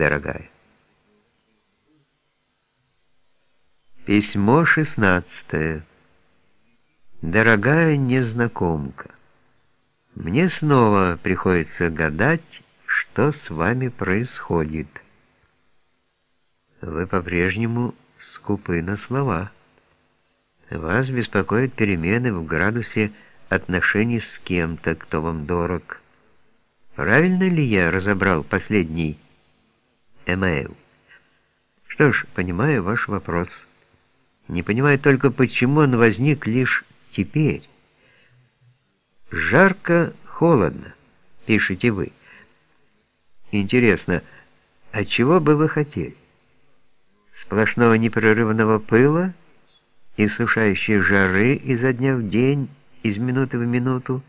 дорогая. Письмо шестнадцатое. Дорогая незнакомка, мне снова приходится гадать, что с вами происходит. Вы по-прежнему скупы на слова. Вас беспокоят перемены в градусе отношений с кем-то, кто вам дорог. Правильно ли я разобрал последний эмейл? Что ж, понимаю ваш вопрос. Не понимаю только, почему он возник лишь теперь. Жарко, холодно, пишете вы. Интересно, а чего бы вы хотели? Сплошного непрерывного пыла, иссушающей жары изо дня в день, из минуты в минуту?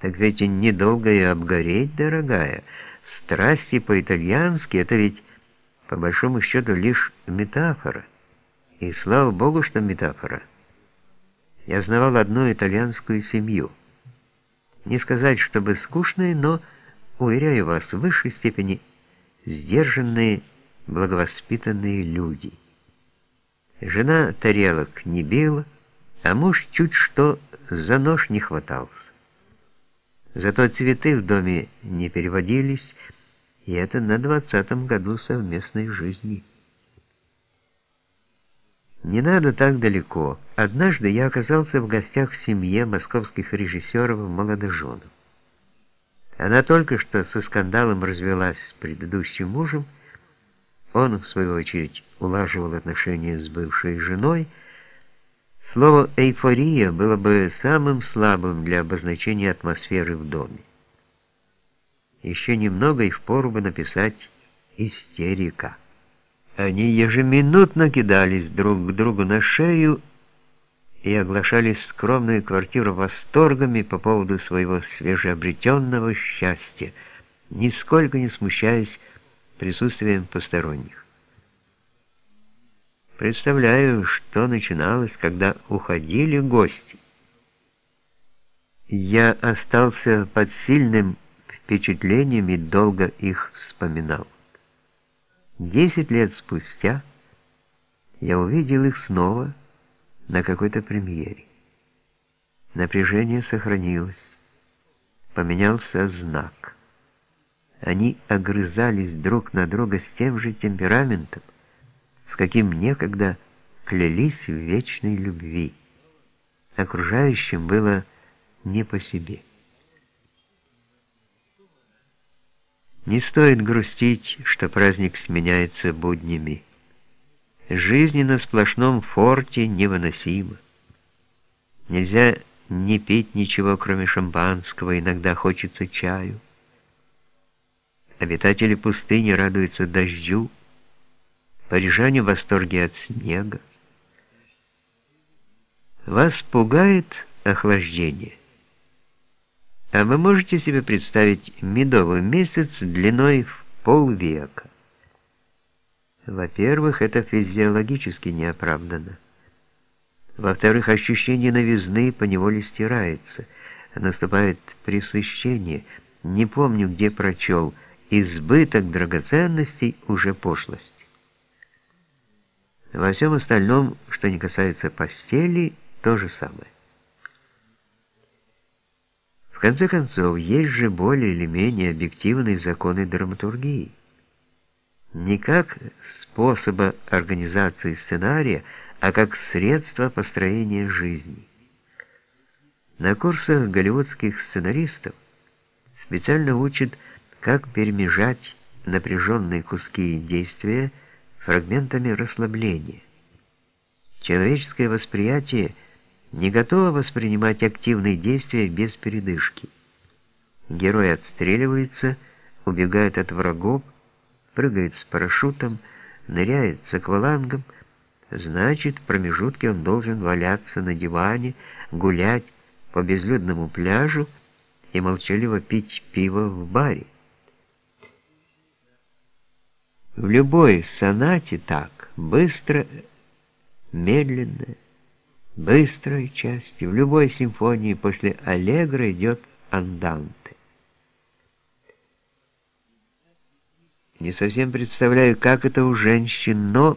Так ведь недолго и обгореть, дорогая. Страсти по-итальянски — это ведь, по большому счету, лишь метафора. И слава богу, что метафора. Я знавал одну итальянскую семью. Не сказать, чтобы скучные, но, уверяю вас, в высшей степени сдержанные, благовоспитанные люди. Жена тарелок не била, а муж чуть что за нож не хватался. Зато цветы в доме не переводились, и это на двадцатом году совместной жизни. Не надо так далеко. Однажды я оказался в гостях в семье московских режиссеров-молодоженов. Она только что со скандалом развелась с предыдущим мужем, он, в свою очередь, улаживал отношения с бывшей женой. Слово «эйфория» было бы самым слабым для обозначения атмосферы в доме. Еще немного и впору бы написать «истерика». Они ежеминутно кидались друг к другу на шею и оглашали скромную квартиру восторгами по поводу своего свежеобретенного счастья, нисколько не смущаясь присутствием посторонних. Представляю, что начиналось, когда уходили гости. Я остался под сильным впечатлением и долго их вспоминал. Десять лет спустя я увидел их снова на какой-то премьере. Напряжение сохранилось. Поменялся знак. Они огрызались друг на друга с тем же темпераментом, с каким некогда клялись в вечной любви. Окружающим было не по себе. Не стоит грустить, что праздник сменяется буднями. Жизнь на сплошном форте невыносима. Нельзя не пить ничего, кроме шампанского, иногда хочется чаю. Обитатели пустыни радуются дождю, парижане в восторге от снега. Вас пугает охлаждение? А вы можете себе представить медовый месяц длиной в полвека? Во-первых, это физиологически неоправданно. Во-вторых, ощущение новизны поневоле стирается. Наступает пресыщение. Не помню, где прочел. Избыток драгоценностей уже пошлость. Во всем остальном, что не касается постели, то же самое. В конце концов, есть же более или менее объективные законы драматургии. Не как способа организации сценария, а как средство построения жизни. На курсах голливудских сценаристов специально учат, как перемежать напряженные куски действия фрагментами расслабления. Человеческое восприятие – не готова воспринимать активные действия без передышки. Герой отстреливается, убегает от врагов, прыгает с парашютом, ныряет с аквалангом, значит, в промежутке он должен валяться на диване, гулять по безлюдному пляжу и молчаливо пить пиво в баре. В любой сонате так, быстро, медленно, быстрой части. В любой симфонии после аллегро идет анданте. Не совсем представляю, как это у женщин, но